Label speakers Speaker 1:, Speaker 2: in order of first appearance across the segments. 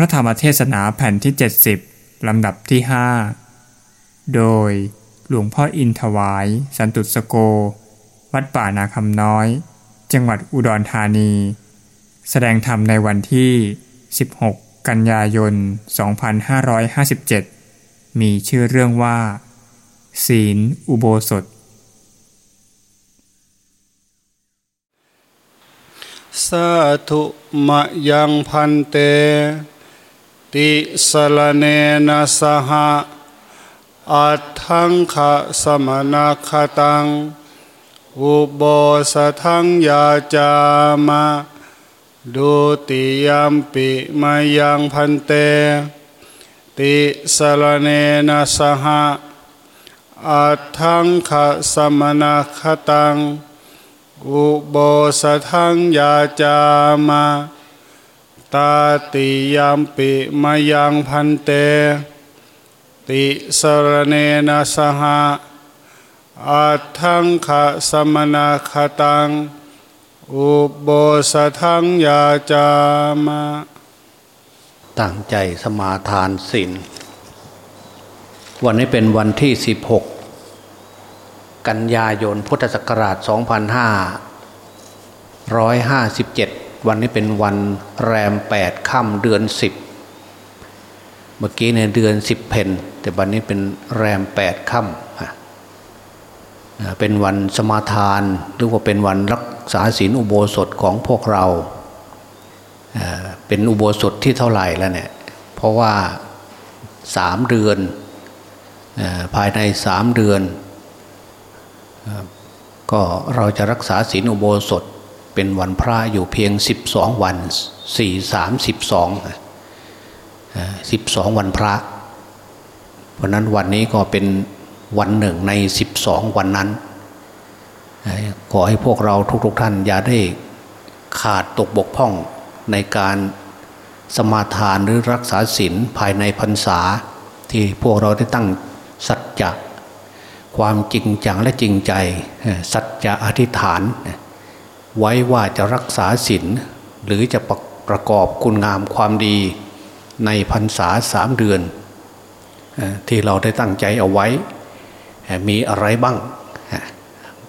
Speaker 1: ระธรรมเทศนาแผ่นที่ 70 ลำดับที่ 5 โดยหลวงพ่ออินถวาย สันตุสโก วัดป่านาคำน้อย จังหวัดอุดรธานี แสดงธรรมในวันที่ 16 กันยายน 2557 มีชื่อเรื่องว่า ศีลอุโบสถ
Speaker 2: สาธุมะยังพันเต ติสลเนนะสหะอัตถังขะสมนาคตังอุโบสทังยาจามะดุติยามปิมายังพันเต ติสลเนนะสหะอัตถังขะสมนาคตังอุโบสทังยาจามะ ตาติยามปิมายังพันเต ติสรเนนะสหะอัตถังขะสมนาคตัง อุโบสทังยาจามะ
Speaker 3: ตั้งใจสมาทานศีลวันนี้เป็นวันที่ 16 กันยายนพุทธศักราช 2557 วันนี้เป็นวันแรม8ค่ำเดือน10เมื่อกี้ในเดือน10เพนแต่วันนี้เป็นแรม8ค่ำเป็นวันสมาทานหรือว่าเป็นวันรักษาศีลอุโบสถของพวกเราเป็นอุโบสถที่เท่าไหร่แล้วเนี่ยเพราะว่าสามเดือนภายในสามเดือน ก็เราจะรักษาศีลอุโบสถ เป็นวันพระอยู่เพียง 12 วันสี่สามสิบสองสิบสองวันพระ เพราะนั้นวันนี้ก็เป็นวันหนึ่งใน12วันนั้นขอให้พวกเราทุกๆทท่านอย่าได้ขาดตกบกพร่องในการสมาทานหรือรักษาศีลภายในพรรษา ที่พวกเราได้ตั้งสัจจะความจริงจังและจริงใจ สัจจะอธิษฐาน ไว้ว่าจะรักษาศีลหรือจะประประกอบคุณงามความดีในพรรษาสามเดือน ที่เราได้ตั้งใจเอาไว้ มีอะไรบ้าง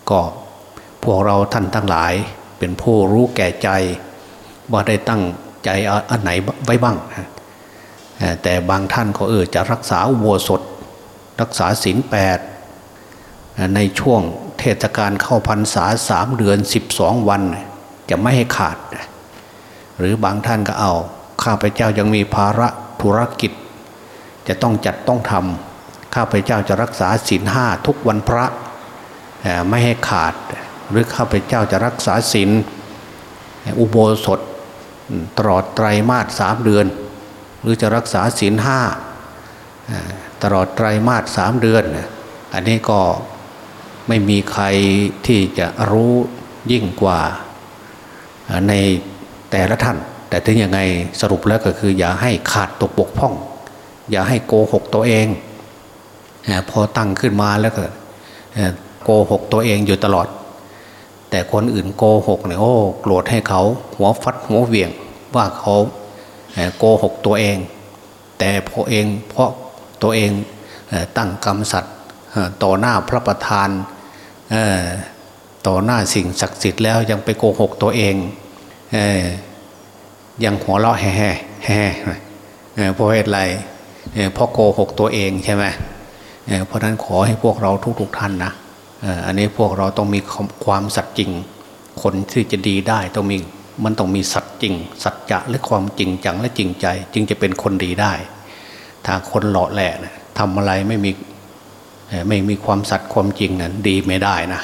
Speaker 3: ก็พวกเราท่านทั้งหลายเป็นผู้รู้แก่ใจ ว่าได้ตั้งใจอันไหนไว้บ้าง แต่บางท่านก็เออจะรักษาอุโบสถรักษาศีลแปดในช่วง เทศกาลเข้าพรรษาสามเดือนสิบสองวัน จะไม่ให้ขาด หรือบางท่านก็เอา ข้าพเจ้ายังมีภาระธุรกิจ จะต้องจัดต้องทำข้าพเจ้าจะรักษาศีลห้าทุกวันพระไม่ให้ขาด หรือข้าพเจ้าจะรักษาศีลอุโบสถตลอดไตรมาสสามเดือน หรือจะรักษาศีลห้าตลอดไตรมาสสามเดือน อันนี้ก็ ไม่มีใครที่จะรู้ยิ่งกว่าในแต่ละท่าน แต่ถึงยังไงสรุปแล้วก็คืออย่าให้ขาดตกบกพร่อง อย่าให้โกหกตัวเอง พอตั้งขึ้นมาแล้วก็โกหกตัวเองอยู่ตลอด แต่คนอื่นโกหกเนี่ยโอ้โกรธให้เขาหัวฟัดหัวเวียงว่าเขาโกหกตัวเอง แต่พอเองเพราะตัวเองตั้งกรรมสัตว์ ต่อหน้าพระประธานต่อหน้าสิ่งศักดิ์สิทธิ์แล้วยังไปโกหกตัวเองยังหัวเราะแห่แห่เพราะเหตุไรเพราะโกหกตัวเองใช่ไหมเพราะนั้นขอให้พวกเราทุกๆท่านนะอันนี้พวกเราต้องมีความสัตย์จริง คนที่จะดีได้ต้องมีมันต้องมีสัตย์จริง สัจจะและความจริงจังและจริงใจ จึงจะเป็นคนดีได้ ถ้าคนหล่อแหละทำอะไรไม่มี ไม่มีความสัตย์ความจริงนั้นดีไม่ได้นะ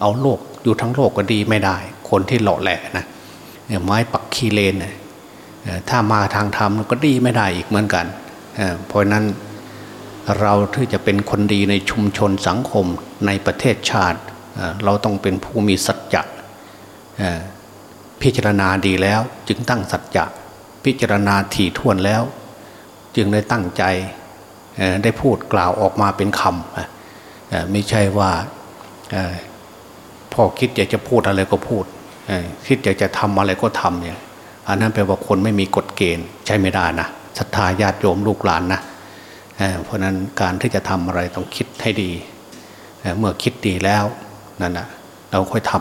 Speaker 3: เอาโลกอยู่ทั้งโลกก็ดีไม่ได้ คนที่หล่อแหละนะไม้ปักคีเลนถ้ามาทางธรรมก็ดีไม่ได้อีกเหมือนกันเพราะนั้นเราที่จะเป็นคนดีในชุมชนสังคมในประเทศชาติ เราต้องเป็นผู้มีสัจจะพิจารณาดีแล้วจึงตั้งสัจจะพิจารณาถี่ถ้วนแล้ว จึงได้ตั้งใจ ได้พูดกล่าวออกมาเป็นคำไม่ใช่ว่าพ่อคิดอยากจะพูดอะไรก็พูดคิดอยากจะทำอะไรก็ทำเนี่ยอันนั้นแปลว่าคนไม่มีกฎเกณฑ์ใช่ไม่ได้นะศรัทธาญาติโยมลูกหลานนะเเพราะนั้นการที่จะทำอะไรต้องคิดให้ดีเเมื่อคิดดีแล้วนั่นนะเราค่อยท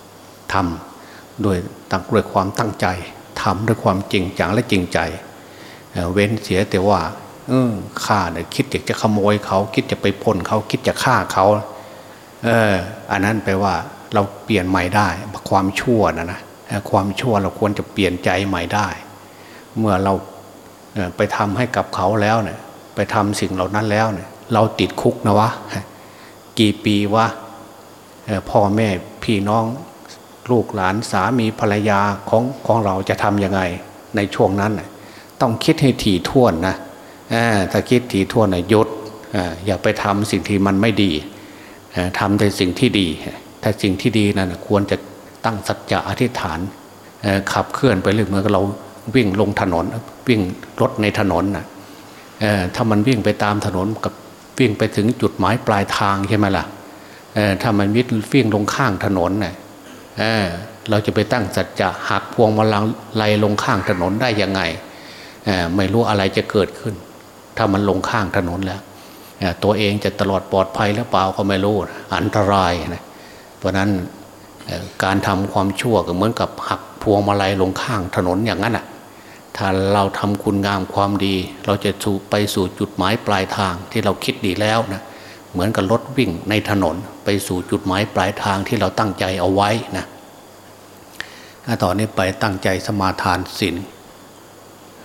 Speaker 3: ำทำด้วยตั้งด้วยความตั้งใจทำด้วยความจริงจังและจริงใจเเว้นเสียแต่ว่า เออข้าเนี่ยคิดอยากจะขโมยเขา คิดจะไปพ่นเขาคิดจะฆ่าเขา เออ อันนั้นแปลว่า เราเปลี่ยนใหม่ได้ ความชั่วนะนะความชั่วเราควรจะเปลี่ยนใจใหม่ได้ เมื่อเราไปทำให้กับเขาแล้วเนี่ยไปทำสิ่งเหล่านั้นแล้วเนี่ย เราติดคุกนะวะกี่ปีวะพ่อแม่พี่น้องลูกหลานสามีภรรยาของของเราจะทำยังไง ในช่วงนั้นต้องคิดให้ถี่ถ้วนนะ ถ้าคิดถี่ถ้วนนะยศอย่าไปทำสิ่งที่มันไม่ดีทำแต่สิ่งที่ดี ถ้าสิ่งที่ดีนั้นควรจะตั้งสัจจะอธิษฐานขับเคลื่อนไปเรื่อยเมื่อเราวิ่งลงถนนวิ่งรถในถนนนะถ้ามันวิ่งไปตามถนนกับวิ่งไปถึงจุดหมายปลายทางใช่ไหมล่ะถ้ามันวิ่งวิ่งลงข้างถนนนะ่ยเราจะไปตั้งสัจจะหักพวงมาลังไลลงข้างถนนได้ยังไงไม่รู้อะไรจะเกิดขึ้น ถ้ามันลงข้างถนนแล้วตัวเองจะตลอดปลอดภัยหรือเปล่าก็ไม่รู้อันตรายนะเพราะนั้นการทำความชั่วก็เหมือนกับหักพวงมาลัยลงข้างถนนอย่างนั้นอะถ้าเราทำคุณงามความดี เราจะไปสู่จุดหมายปลายทางที่เราคิดดีแล้วนะเหมือนกับรถวิ่งในถนนไปสู่จุดหมายปลายทางที่เราตั้งใจเอาไว้นะต่อนนี้ไปตั้งใจสมาทานศีล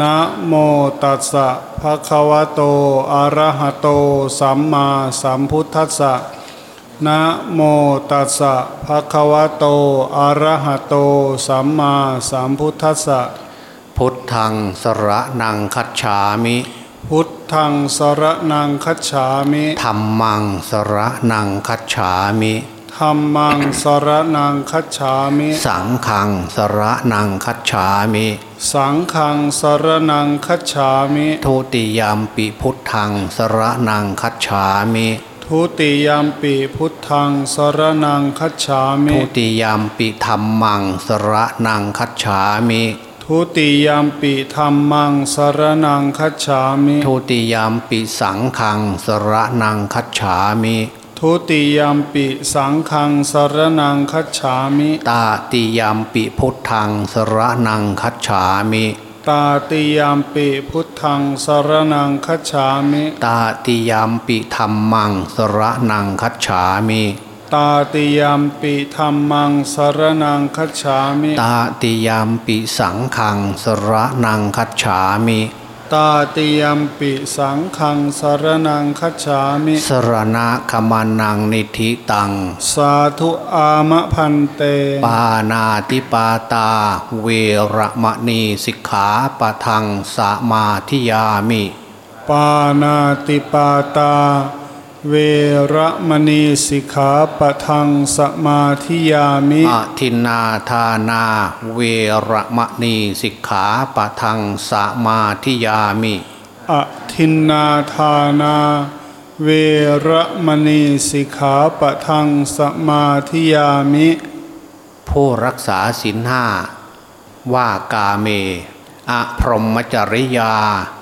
Speaker 2: นะโมตัสสะภะคะวะโต อะระหะโต สัมมาสัมพุทธัสสะนะโมตัสสะภะคะวะโต อะระหะโต สัมมาสัมพุทธัสสะ
Speaker 3: พุทธังสระนังคัจฉามิ
Speaker 2: พุทธังสระนังคัจฉามิ
Speaker 3: ธรรมังสระนังคัจฉามิ
Speaker 2: ธรรมังสระนังคัจฉามิ
Speaker 3: สังฆังสระนังคัจฉามิ
Speaker 2: สังฆังสระนังคัจฉามิ
Speaker 3: ทุติยามปิพุทธังสระนังคัจฉามิ
Speaker 2: ทุติยามปิพุทธังสรนังคัจฉามิ
Speaker 3: ทุติยามปิธรรมังสระนังคัจฉามิ
Speaker 2: ทุติยามปิธรรมังสรนังคัจฉามิ
Speaker 3: ทุติยามปิสังขังสระนังคัจฉามิ
Speaker 2: ทุติยามปิสังขังสรนังคัจฉามิ
Speaker 3: ตาติยามปิพุทธังสระนังคัจฉามิ
Speaker 2: ตาติยามปิพุทธังสรนังคัจฉามิ
Speaker 3: ตาติยามปิธรรมังสรนังคัจฉามิ
Speaker 2: ตาติยามปิธรรมังสรนังคัจฉามิ
Speaker 3: ตาติยามปิสังขังสรนังคัจฉามิ
Speaker 2: ตาติยมปิสังขังสรนังคัจฉามิ
Speaker 3: สรณะขมานังนิธิตัง
Speaker 2: สาธุอามะพันเต
Speaker 3: ปานาติปาตา เวรมณีสิกขาปะทังสมาธิยามิ
Speaker 2: ปานาติปาตา เวรมณีสิกขาปะทังสมาธิยามิอ
Speaker 3: ทินนาทานา เวรมณีสิกขาปะทังสมาธิยามิ
Speaker 2: อทินนาทานา เวรมณีสิกขาปะทังสมาธิยามิ
Speaker 3: ผู้รักษาศีลห้าว่ากาเม อพรหมจริยา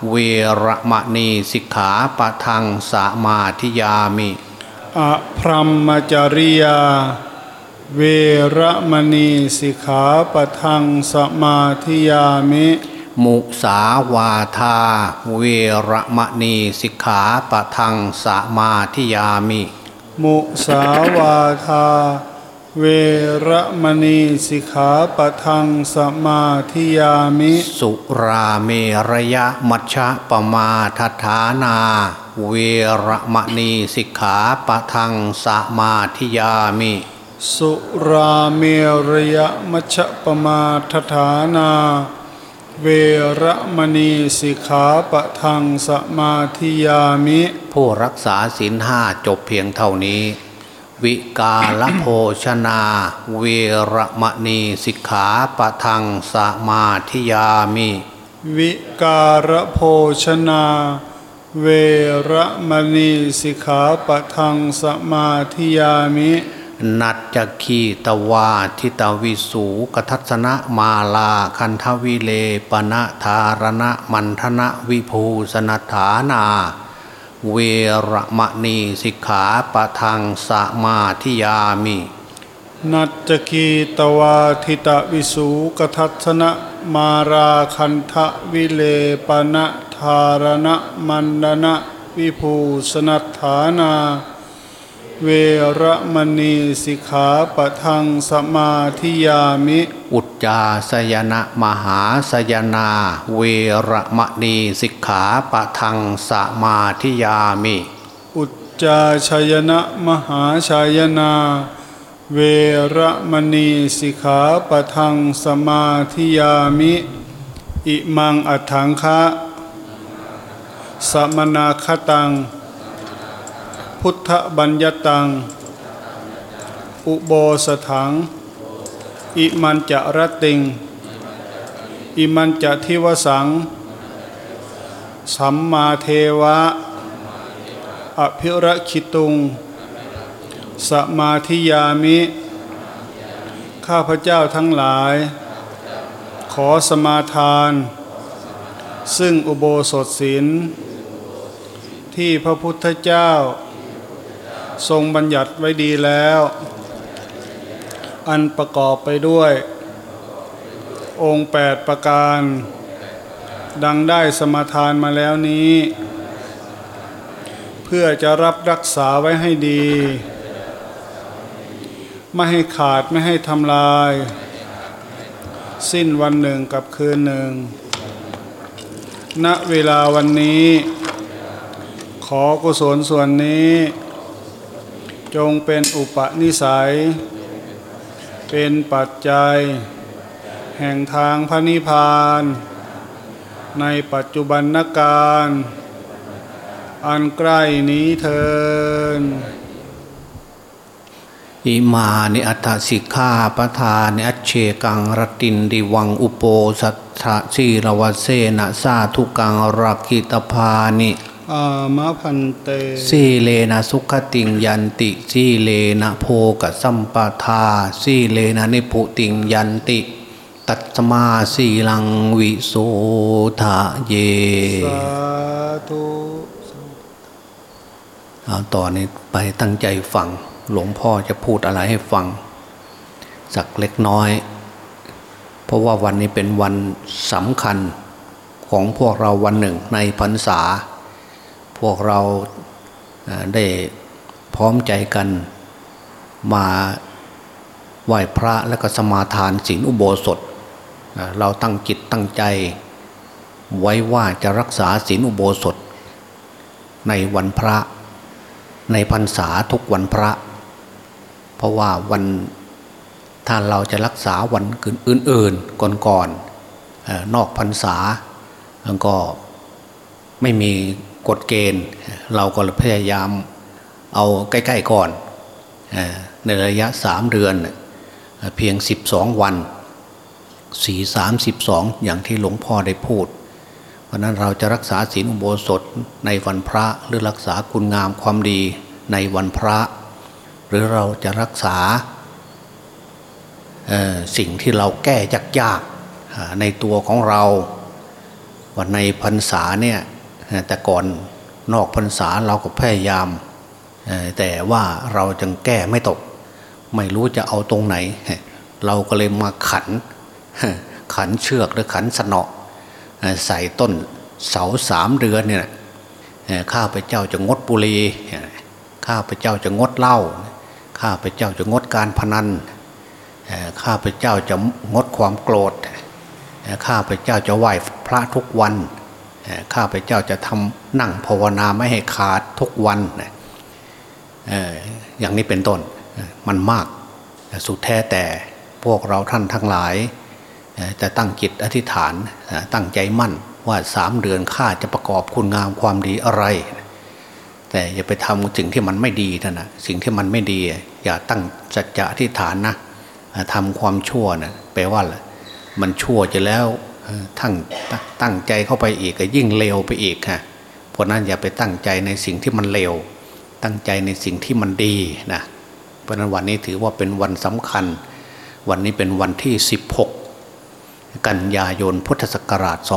Speaker 3: เวรมณีสิกขาปะทังสมาธิยามิ
Speaker 2: อพรหมจริยา เวรมณีสิกขาปะทังสมาธิยามิ
Speaker 3: มุสาวาทา เวรมณีสิกขาปะทังสมาธิยามิ
Speaker 2: มุสาวาทา เวรมณีสิกขาปะทังสมาธิยามิ
Speaker 3: สุราเมระยะมัชฌะปมาทัฐานา เวรมณีสิกขาปะทังสมาธิยามิ
Speaker 2: สุราเมระยะมัชฌะปมาทัฐานา เวระมณีสิกขาปะทังสมาธิยามิ
Speaker 3: ผู้รักษาศีลห้าจบเพียงเท่านี้ วิกาลโภชนา เวระมณีสิกขาปะทังสมาธิยามิ
Speaker 2: วิการะโภชนา เวระมณีสิกขาปะทังสมาธิยามิ
Speaker 3: นัจจคีตวาทิตวิสูกทัศนะมาลาคันทวิเลปนะธารณะมันทนะวิภูสนัฐานา เวระมณีสิกขาปะทังสมาธิยามิ
Speaker 2: นัจกีตวาทิตวิสูกทัศนะมาราคันทะวิเลปณะธารณะมันดนะวิภูสนัฐานา เวระมณีสิกขาปะทังสมาธิยามิ
Speaker 3: อุจจาสยนะมหาสยนา เวระมณีสิกขาปะทังสมาธิยามิ
Speaker 2: อุจจาชยนะมหาชายนา เวระมณีสิกขาปะทังสมาธิยามิ อิมังอัฏฐังคะสมนาคตัง พุทธบัญญตัง อุโบสถัง อิมันจะรติง อิมันจะทิวสัง สัมมาเทวะ อภิระคิตุง สมาธิยามิ ข้าพเจ้าทั้งหลาย ขอสมาทาน ซึ่งอุโบสถศีลที่พระพุทธเจ้า ทรงบัญญัติไว้ดีแล้ว อันประกอบไปด้วย องค์แปดประการ ดังได้สมาทานมาแล้วนี้ เพื่อจะรับรักษาไว้ให้ดี ไม่ให้ขาดไม่ให้ทำลาย สิ้นวันหนึ่งกับคืนหนึ่งณเวลาวันนี้ ขอกุศลส่วนนี้ จงเป็นอุปนิสัย เป็นปัจจัย แห่งทางพระนิพพาน ในปัจจุบันนการ อันใกล้นี้เทิน
Speaker 3: อิมานิอัตสิกขาปทานิอัจเชกังรตินดิวังอุโปสัทธะชีรวเสนะสาธุกังรักิตภานิ
Speaker 2: อามะพันเต
Speaker 3: สีเลนะสุขติงยันติสีเลนะโพกสัมปทาสีเลนะนิพุติงยันติ ตัตมาสีลังวิโสทะเย
Speaker 2: สาธุ
Speaker 3: เอาต่อนนี้ไปตั้งใจฟัง หลวงพ่อจะพูดอะไรให้ฟัง สักเล็กน้อย เพราะว่าวันนี้เป็นวันสำคัญของพวกเราวันหนึ่งในพรรษาพ วกเราได้พร้อมใจกันมาไหว้พระและก็สมาทานศีลอุโบสถ เราตั้งจิตตั้งใจ ไว้ว่าจะรักษาศีลอุโบสถ ในวันพระ ในพรรษาทุกวันพระ เพราะว่าวันถ้าเราจะรักษาวันอื่นๆก่อนๆนอกพรรษาแล้วก็ไม่มี กฎเกณฑ์ เราก็พยายามเอาใกล้ ๆ ก่อน ในระยะสามเดือน เพียง 12 วันสี่สามสิบสองอย่างที่หลวงพ่อได้พูด เพราะนั้นเราจะรักษาศีลอุโบสถในวันพระหรือรักษาคุณงามความดีในวันพระ หรือเราจะรักษาสิ่งที่เราแก้ยากๆในตัวของเราวันในพรรษาเนี่ย แต่ก่อนนอกพรรษาเราก็พยายาม แต่ว่าเราจึงแก้ไม่ตก ไม่รู้จะเอาตรงไหน เราก็เลยมาขัน ขันเชือกหรือขันสนอใส่ต้นเสาสามเดือนเนี่ยข้าพเจ้าจะงดบุรีข้าพเจ้าจะงดเหล้าข้าพเจ้าจะงดการพนันข้าพเจ้าจะงดความโกรธข้าพเจ้าจะไหว้พระทุกวัน ข้าพเจ้าจะทำนั่งภาวนาไม่ให้ขาดทุกวันอย่างนี้เป็นต้นมันมากสุดแท้แต่พวกเราท่านทั้งหลายจะตั้งจิตอธิษฐานตั้งใจมั่นว่าสามเดือนข้าจะประกอบคุณงามความดีอะไร แต่อย่าไปทำสิ่งที่มันไม่ดีนะนะสิ่งที่มันไม่ดี อย่าตั้งสัจจะอธิษฐานนะทำความชั่วนะแปลว่าอะมันชั่วจะแล้ว ทั้งตั้งใจเข้าไปอีกก็ยิ่งเลวไปอีกค่ะเพราะนั้นอย่าไปตั้งใจในสิ่งที่มันเลวตั้งใจในสิ่งที่มันดีนะเพราะนั้นวันนี้ถือว่าเป็นวันสำคัญ วันนี้เป็นวันที่ 16 กันยายนพุทธศักราช 2557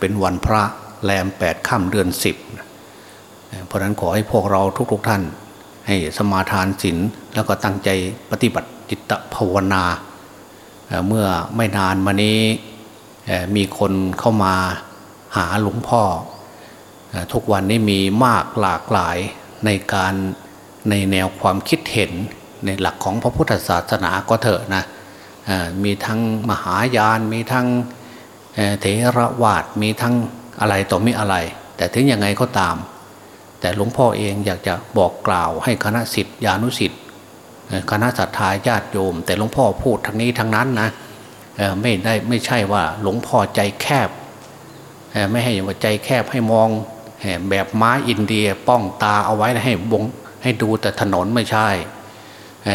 Speaker 3: เป็นวันพระแรม 8 ค่ำเดือน 10 เพราะนั้นขอให้พวกเราทุกๆทท่าน ให้สมาทานศีลแล้วก็ตั้งใจปฏิบัติจิตภาวนา เมื่อไม่นานมานี้มีคนเข้ามาหาหลวงพ่อ ทุกวันนี้มีมากหลากหลายในการในแนวความคิดเห็นในหลักของพระพุทธศาสนาก็เถอะนะมีทั้งมหายานมีทั้งเทระวาดมีทั้งอะไรต่อม่อะไร แต่ถึงยังไงก็ตาม แต่หลวงพ่อเองอยากจะบอกกล่าวให้คณะสิทธิานุสิทธิ์ คณะสัตยาญาติโยม แต่หลวงพ่อพูดทั้งนี้ทั้งนั้นนะไม่ได้ไม่ใช่ว่าหลวงพ่อใจแคบไม่ให้ว่าใจแคบให้มองแบบม้าอินเดียป้องตาเอาไว้ให้บงให้ดูแต่ถนนไม่ใช่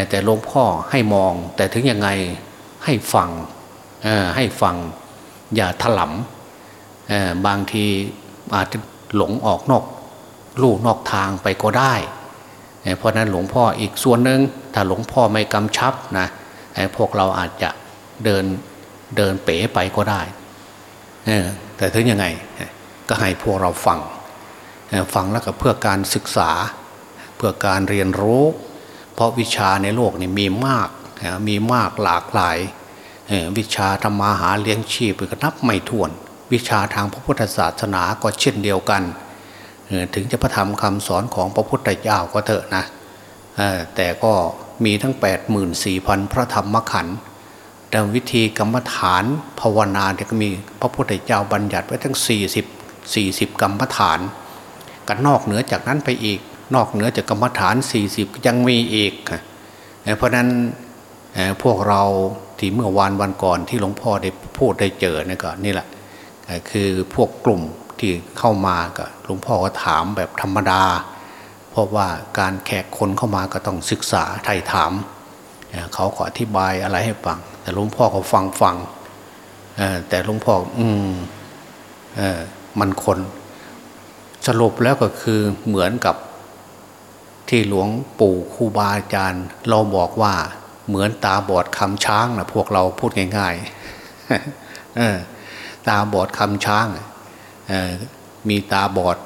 Speaker 3: แต่หลวงพ่อให้มอง แต่ถึงยังไงให้ฟังให้ฟังอย่าถลำบางทีอาจจะหลงออกนอกลู่นอกทางไปก็ได้ เพราะนั้นหลวงพ่ออีกส่วนหนึ่งถ้าหลวงพ่อไม่กำชับนะพวกเราอาจจะเดินเดินเป๋ไปก็ได้แต่ถึงยังไงก็ให้พวกเราฟังฟังแล้วก็เพื่อการศึกษา เพื่อการเรียนรู้ เพราะวิชาในโลกนี่มีมากมีมากหลากหลาย วิชาธรรมาหาเลี้ยงชีพก็นับไม่ถ้วน วิชาทางพระพุทธศาสนาก็เช่นเดียวกัน ถึงจะพระธรรมคำสอนของพระพุทธเจ้าก็เถอะนะแต่ก็มีทั้ง 84,000 พระธรรมขันธ์แต่วิธีกรรมฐานภาวนาเนี่ยก็มีพระพุทธเจ้าบัญญัติไว้ทั้ง 40 40 กรรมฐาน กันนอกเหนือจากนั้นไปอีก นอกเหนือจากกรรมฐาน 40 ยังมีอีก เพราะนั้นพวกเราที่เมื่อวานวันก่อนที่หลวงพ่อได้พูดได้เจอเนี่ยก็นี่แหละคือพวกกลุ่ม ที่เข้ามาก็หลวงพ่อก็ถามแบบธรรมดา เพราะว่าการแขกคนเข้ามาก็ต้องศึกษาไถ่ถาม เขาขออธิบายอะไรให้ฟัง แต่หลวงพ่อเขาฟังฟังแต่หลวงพ่ออืมมันคนสรุปแล้วก็คือเหมือนกับที่หลวงปู่ครูบาอาจารย์ เราบอกว่าเหมือนตาบอดคำช้างนะพวกเราพูดง่ายๆตาบอดคำช้าง มีตาบอด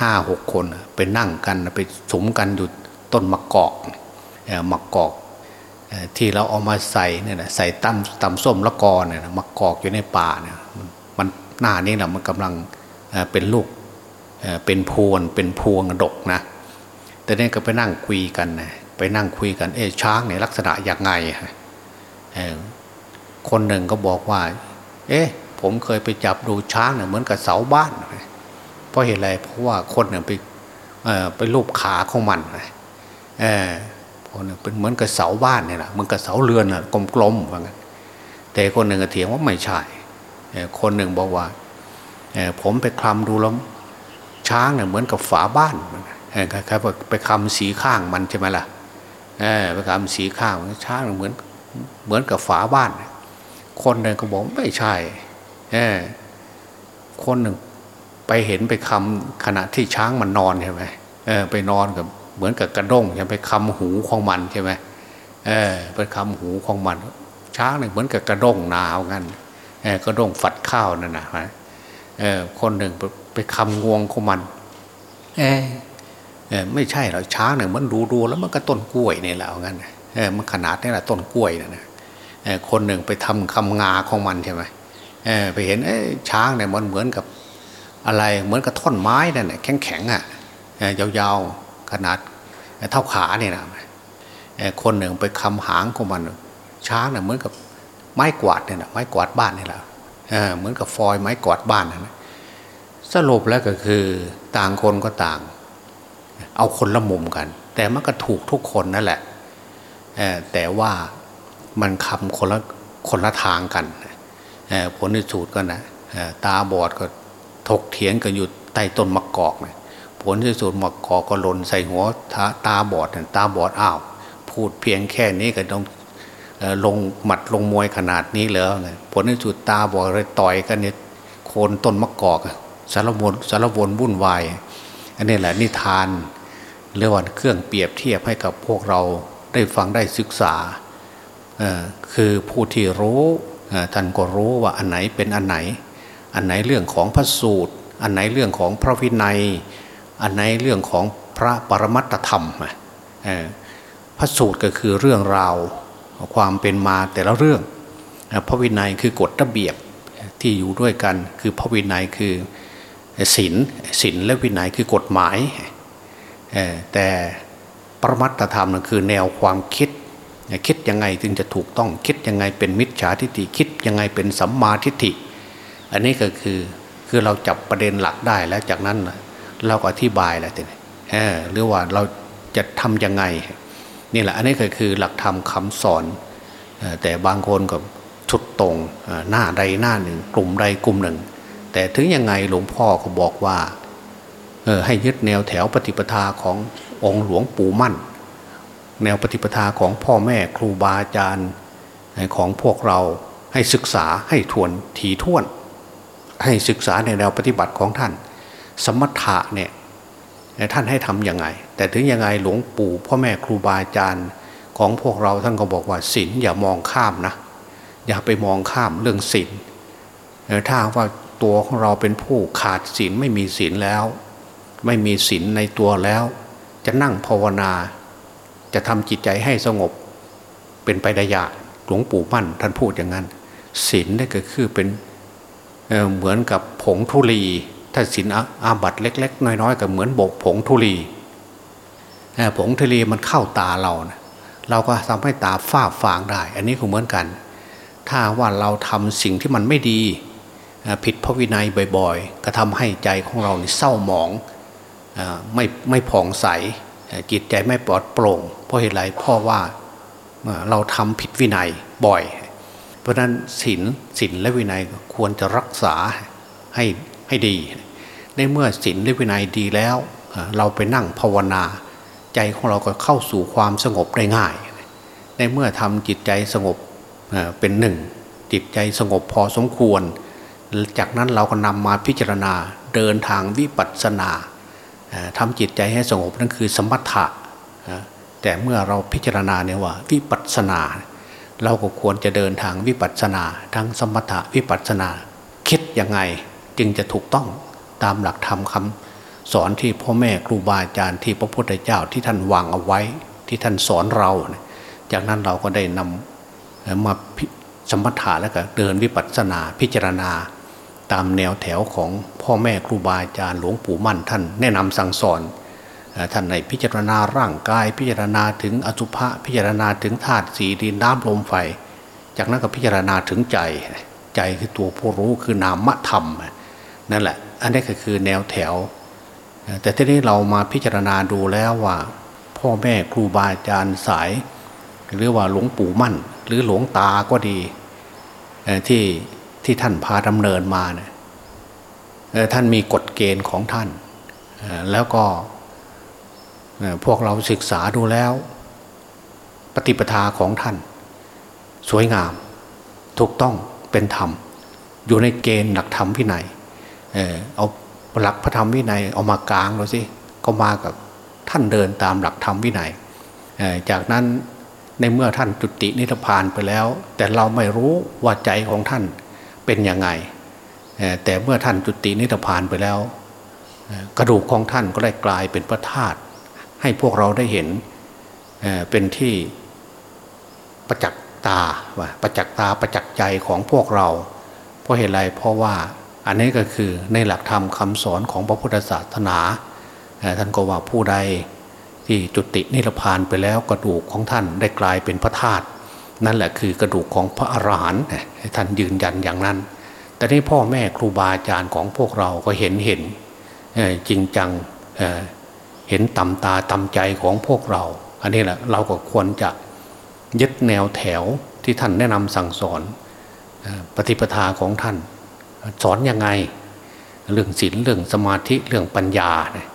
Speaker 3: ห้าหกคนไปนั่งกันไปสมกันอยู่ต้นมะกอกมะกอกที่เราเอามาใส่เนี่ยนะใส่ตำตำส้มละกอเนี่ยมากอกอยู่ในป่าเนี่ยมันหน้านี้แหละมันกำลังเป็นลูกเป็นพวงเป็นพวงดกนะแต่เนี่ยก็ไปนั่งคุยกันนะไปนั่งคุยกันเอ๊ช้างในลักษณะอย่างไงคนหนึ่งก็บอกว่า เอ๊ะ ผมเคยไปจับดูช้างเนี่ยเหมือนกับเสาบ้าน เพราะเหตุอะไรเพราะว่าคนเนี่ยไปไปรูปขาของมันเออเป็นเหมือนกับเสาบ้านเนี่ยแหละมือนกับเสาเรือนกลมๆว่างั้นแต่คนหนึ่งเถียงว่าไม่ใช่คนหนึ่งบอกว่าผมไปคลำดูแล้วช้างเนี่ยเหมือนกับฝาบ้านคล้ายๆไปคำสีข้างมันใช่ไหมล่ะไปคำสีข้างช้างเหมือนเหมือนกับฝาบ้าน คนหนึ่งก็บอกไม่ใช่ คนหนึ่งไปเห็นไปคำขณะที่ช้างมันนอนใช่ไหมไปนอนกับเหมือนกับกระด้งจะไปคำหูของมันใช่ไหมเออไปคำหูของมัน ช้างหนึ่งเหมือนกับกระด้งนาเอางั้นเออกระด้งฝัดข้าวนั่นนะเออคนหนึ่งไปคำงวงของมันเออเออไม่ใช่หรอกช้างหนึ่งมันดูดูแล้วมันก็ต้นกล้วยนี่แหละงั้นเออมันขนาดนี่แหละต้นกล้วยนั่นะเออคนหนึ่งไปทำคำงาของมันใช่ไหมเไปเห็นช้างเนี่ยมันเหมือนกับอะไรเหมือนกับท่อนไม้นั่นแหละแข็งแข็งอะยาวๆขนาดเท่าขาเนี่ยนะคนหนึ่งไปคำหางของมันช้างเนี่ยเหมือนกับไม้กวาดเนี่ยนะไม้กวาดบ้านนี่แหละเหมือนกับฟอยไม้กวาดบ้านนะสรุปแล้วก็คือต่างคนก็ต่าง เอาคนละมุมกัน แต่มันก็ถูกทุกคนนั่นแหละแต่ว่ามันคำคนละคนละทางกัน ผลที่สุดก็นะตาบอดก็ถกเถียงกันอยู่ใต้ต้นมะกอกนะผลที่สุดมะกอกก็หล่นใส่หัวตาตาบอดตาบอดอ้าว พูดเพียงแค่นี้ก็ต้องลงหมัดลงมวยขนาดนี้แล้วนะผลที่สุดตาบอดเลยต่อยกันเนี่ยโคนต้นมะกอกสารวนสารวนวุ่นวายอันนี้แหละนิทานเรื่องว่าเครื่องเปรียบเทียบให้กับพวกเราได้ฟังได้ศึกษาคือผู้ที่รู้ ท่านก็รู้ว่าอันไหนเป็นอันไหน อันไหนเรื่องของพระสูตร อันไหนเรื่องของพระวินัย อันไหนเรื่องของพระปรมัตธรรมพระสูตรก็คือเรื่องราวความเป็นมาแต่ละเรื่อง พระวินัยคือกฎระเบียบที่อยู่ด้วยกัน คือพระวินัยคือศีลศีลและวินัยคือกฎหมายแต่ปรมัตธรรมนั่นคือแนวความคิด คิดยังไงจึงจะถูกต้องคิดยังไงเป็นมิจฉาทิฏฐิคิดยังไงเป็นสัมมาทิฏฐิ อันนี้ก็คือคือเราจับประเด็นหลักได้แล้วจากนั้นเราก็อธิบายแล้วทีนี้หรือว่าเราจะทํำยังไงนี่แหละอันนี้ก็คือหลักธรรมคาสอน แต่บางคนก็ชุดตรงหน้าใดหน้าหนึ่ง กลุ่มใดกลุ่มหนึ่ง แต่ถึงยังไงหลวงพ่อก็บอกว่าให้ยึดแนวแถวปฏิปทาขององค์หลวงปู่มั่น แนวปฏิปทาของพ่อแม่ครูบาอาจารย์ของพวกเราให้ศึกษาให้ทวนถีท่วน ให้ศึกษาในแนวปฏิบัติของท่าน สมถะเนี่ยท่านให้ทำยังไง แต่ถึงยังไงหลวงปู่พ่อแม่ครูบาอาจารย์ของพวกเราท่านก็บอกว่าศีลอย่ามองข้ามนะ อย่าไปมองข้ามเรื่องศีลถ้าว่าตัวของเราเป็นผู้ขาดศีลไม่มีศีลแล้ว ไม่มีศีลในตัวแล้ว จะนั่งภาวนา จะทำจิตใจให้สงบเป็นไปได้ยากหลวงปู่มั่น ท่านพูดอย่างนั้นศีลนี่ก็คือเป็นเเหมือนกับผงทุลี ถ้าศีลอาบัตเล็ก ๆ น้อยๆก็เหมือนบกผงทุลีผงทุลีมันเข้าตาเรานะเราก็ทำให้ตาฝ้าฟางได้ อันนี้ก็เหมือนกัน ถ้าว่าเราทำสิ่งที่มันไม่ดีผิดพระวินัยบ่อย ๆ ก็ทำให้ใจของเราเศร้าหมองไม่ไม่ผ่องใส จิตใจไม่ปลอดโปร่ง เพราะเหตุไรเพราะว่าเราทำผิดวินัยบ่อย เพราะนั้นศีลศีลและวินัยควรจะรักษาให้ให้ดี ในเมื่อศีลและวินัยดีแล้ว เราไปนั่งภาวนา ใจของเราก็เข้าสู่ความสงบได้ง่าย ในเมื่อทำจิตใจสงบเป็นหนึ่ง จิตใจสงบพอสมควร จากนั้นเราก็นำมาพิจารณาเดินทางวิปัสสนา ทำจิตใจให้สงบนั่นคือสมถะแต่เมื่อเราพิจารณาเนี่ยว่า วิปัสสนา เราก็ควรจะเดินทางวิปัสสนา ทั้งสมถะวิปัสสนา คิดยังไงจึงจะถูกต้องตามหลักธรรมคำสอนที่พ่อแม่ครูบาอาจารย์ที่พระพุทธเจ้าที่ท่านวางเอาไว้ที่ท่านสอนเรา จากนั้นเราก็ได้นำมาสมถะแล้วก็เดินวิปัสสนาพิจารณา ตามแนวแถวของพ่อแม่ครูบาอาจารย์หลวงปู่มั่นท่านแนะนำสั่งสอนท่านในพิจารณาร่างกาย พิจารณาถึงอสุภะพิจารณาถึงธาตุสีดินน้ำลมไฟ จากนั้นก็พิจารณาถึงใจ ใจคือตัวผู้รู้คือนามธรรม นั่นแหละ อันนี้ก็คือแนวแถว แต่ทีนี้เรามาพิจารณาดูแล้วว่า พ่อแม่ครูบาอาจารย์สาย หรือว่าหลวงปู่มั่น หรือหลวงตาก็ดีที่ ที่ท่านพาดำเนินมาเนี่ยท่านมีกฎเกณฑ์ของท่าน แล้วก็พวกเราศึกษาดูแล้ว ปฏิปทาของท่าน สวยงาม ถูกต้องเป็นธรรม อยู่ในเกณฑ์หลักธรรมวินัยเอาหลักพระธรรมวินัยเอามากลางดูสิก็มากับท่านเดินตามหลักธรรมวินัยจากนั้นในเมื่อท่านจุตินิพพานไปแล้ว แต่เราไม่รู้ว่าใจของท่าน เป็นยังไง แต่เมื่อท่านจุตินิพพานไปแล้ว กระดูกของท่านก็ได้กลายเป็นพระธาตุให้พวกเราได้เห็นเป็นที่ประจักษ์ตาว่าประจักษ์ตาประจักษ์ใจของพวกเรา เพราะเหตุไรเพราะว่าอันนี้ก็คือในหลักธรรมคำสอนของพระพุทธศาสนา ท่านก็ว่าผู้ใดที่จุตินิพพานไปแล้วกระดูกของท่านได้กลายเป็นพระธาตุ นั่นแหละคือกระดูกของพระอรหันต์ท่านยืนยันอย่างนั้น แต่ที่พ่อแม่ครูบาอาจารย์ของพวกเราก็เห็นเห็นจริงจังเห็นตำตาตำใจของพวกเรา อันนี้แหละเราก็ควรจะยึดแนวแถวที่ท่านแนะนำสั่งสอนปฏิปทาของท่าน สอนยังไง เรื่องศีลเรื่องสมาธิเรื่องปัญญาเนี่ย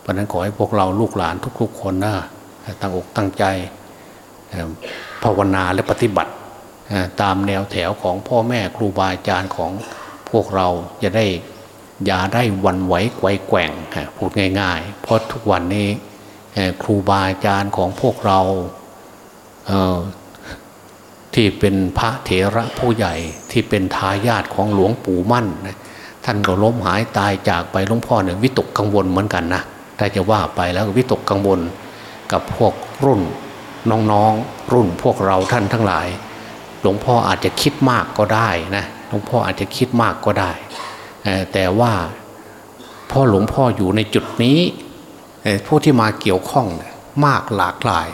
Speaker 3: เพราะนั้นขอให้พวกเราลูกหลานทุกๆคนนะตั้งอกตั้งใจ ภาวนาและปฏิบัติตามแนวแถวของพ่อแม่ครูบาอาจารย์ของพวกเราจะได้อย่าได้วันไหวไกวแกว่งพูดง่ายๆ เพราะทุกวันนี้ครูบาอาจารย์ของพวกเราที่เป็นพระเถระผู้ใหญ่ที่เป็นทายาทของหลวงปู่มั่น ท่านก็ล้มหายตายจากไปหลวงพ่อเนี่ยวิตกกังวลเหมือนกันนะถ้าจะว่าไปแล้ววิตกกังวลกับพวกรุ่น น้องๆ รุ่นพวกเราท่านทั้งหลาย หลวงพ่ออาจจะคิดมากก็ได้นะหลวงพ่ออาจจะคิดมากก็ได้ แต่ว่าพ่อหลวงพ่ออยู่ในจุดนี้ผู้ที่มาเกี่ยวข้องมากหลากหลาย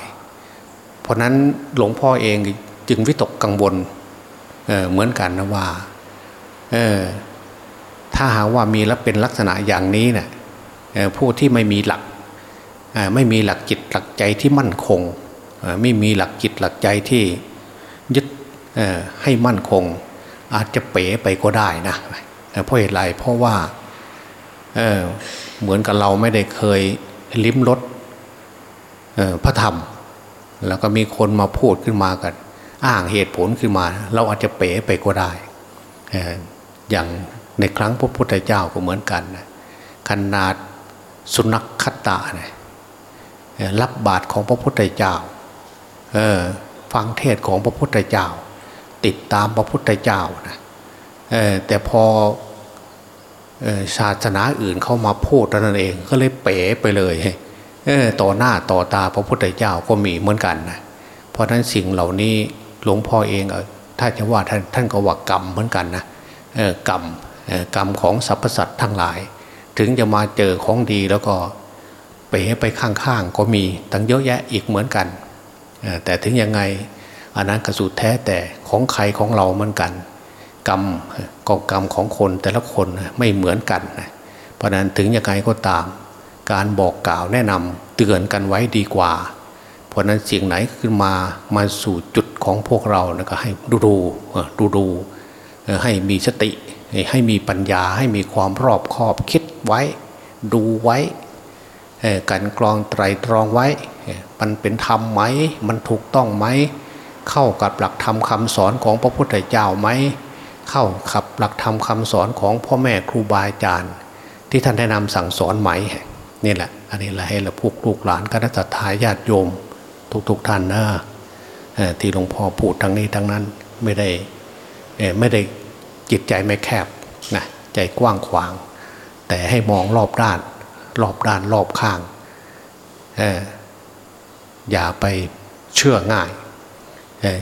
Speaker 3: เพราะนั้นหลวงพ่อเองจึงวิตกกังวลเเหมือนกันนะว่าถ้าหาว่ามีแล้วเป็นลักษณะอย่างนี้เนะี่ยผู้ที่ไม่มีหลักไม่มีหลักจิตหลักใจที่มั่นคง ไม่มีหลักจิตหลักใจที่ยึดให้มั่นคง อาจจะเป๋ไปก็ได้นะเพราะเหตุไรเพราะว่าเเหมือนกับเราไม่ได้เคยลิ้มรสพระธรรม แล้วก็มีคนมาพูดขึ้นมากัน อ้างเหตุผลขึ้นมา เราอาจจะเป๋ไปก็ได้อย่างในครั้งพระพุทธเจ้าก็เหมือนกันนะขนาดสุนัขคตาเนี่ยรับบาตรของพระพุทธเจ้า ฟังเทศของพระพุทธเจ้า ติดตามพระพุทธเจ้านะแต่พอศาสนาอื่นเข้ามาพูดนั่นเองก็เลยเป๋ไปเลยต่อหน้าต่อตาพระพุทธเจ้าก็มีเหมือนกันนะเพราะนั้นสิ่งเหล่านี้หลวงพ่อเองถ้าจะว่าท่านท่านก็ว่ากรรมเหมือนกันนะกรรมกรรมของสรรพสัตว์ทั้งหลาย ถึงจะมาเจอของดีแล้วก็ไปให้ไปข้างๆก็มีตั้งเยอะแยะอีกเหมือนกัน แต่ถึงยังไงอันนั้นกระสุดแท้แต่ของใครของเราเหมือนกัน กรรมก็กรรมของคนแต่ละคนไม่เหมือนกันเพราะนั้นถึงยังไงก็ตาม การบอกกล่าวแนะนำเตือนกันไว้ดีกว่า เพราะนั้นสิ่งไหนขึ้นมามาสู่จุดของพวกเราก็ให้ดูดูดูดูให้มีสติ ให้มีปัญญาให้มีความรอบคอบคิดไว้ ดูไว้ กันกรองไตรตรองไว้ มันเป็นธรรมไหม มันถูกต้องไหม เข้ากับหลักธรรมคาสอนของพระพุทธเจ้าไหม เข้ากับหลักธรรมคาสอนของพ่อแม่ครูบาอาจารย์ ที่ท่านได้นำสั่งสอนไหมนี่แหละ อันนี้แหละให้เราพวกลูกหลานคณะทาญาติโยม ทุกๆทท่านนะที่หลวงพ่อพูดทั้งนี้ทั้งนั้นไม่ได้ไม่ได้จิตใจไม่แคบนะใจกว้างขวาง แต่ให้มองรอบด้าน รอบด้านรอบข้าง อย่าไปเชื่อง่าย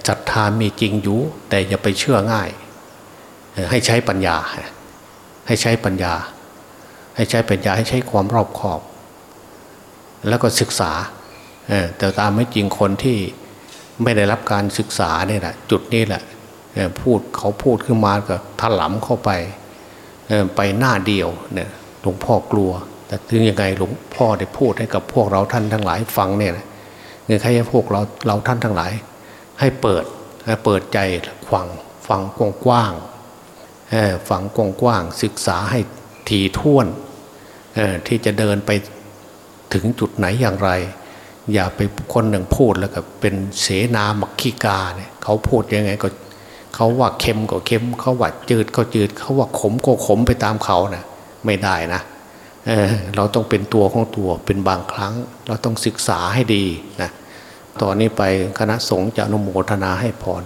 Speaker 3: ศรัทธามีจริงอยู่ แต่อย่าไปเชื่อง่าย ให้ใช้ปัญญา ให้ใช้ปัญญา ให้ใช้ปัญญาให้ใช้ความรอบคอบ แล้วก็ศึกษาแต่ตามไม่จริงคนที่ไม่ได้รับการศึกษาเนี่ยแหละจุดนี้แหละพูดเขาพูดขึ้นมาก็ถลำเข้าไปไปหน้าเดียวเนี่ยหลวงพ่อ กลัว แต่ถึงยังไงหลวงพ่อได้พูดให้กับพวกเราท่านทั้งหลายฟังเนี่ยเงื่ อนไขให้พวกเราเราท่านทั้งหลาย ให้เปิดเปิดใจฟังฟังกว้างฟังกว้างศึกษาให้ทีท่วนที่จะเดินไปถึงจุดไหนอย่างไร อย่าไปคนหนึ่งพูดแล้วก็เป็นเสนามักขีกาเนี่ยเขาพูดยังไงก็เขาว่าเค็มก็เค็มเขาว่าจืดก็จืด เขาว่าขมก็ขมไปตามเขานะ่ะไม่ได้นะเเราต้องเป็นตัวของตัวเป็นบางครั้ง เราต้องศึกษาให้ดีนะ ตอนนี้ไปคณะสงฆ์จะอนุโมทนาให้พร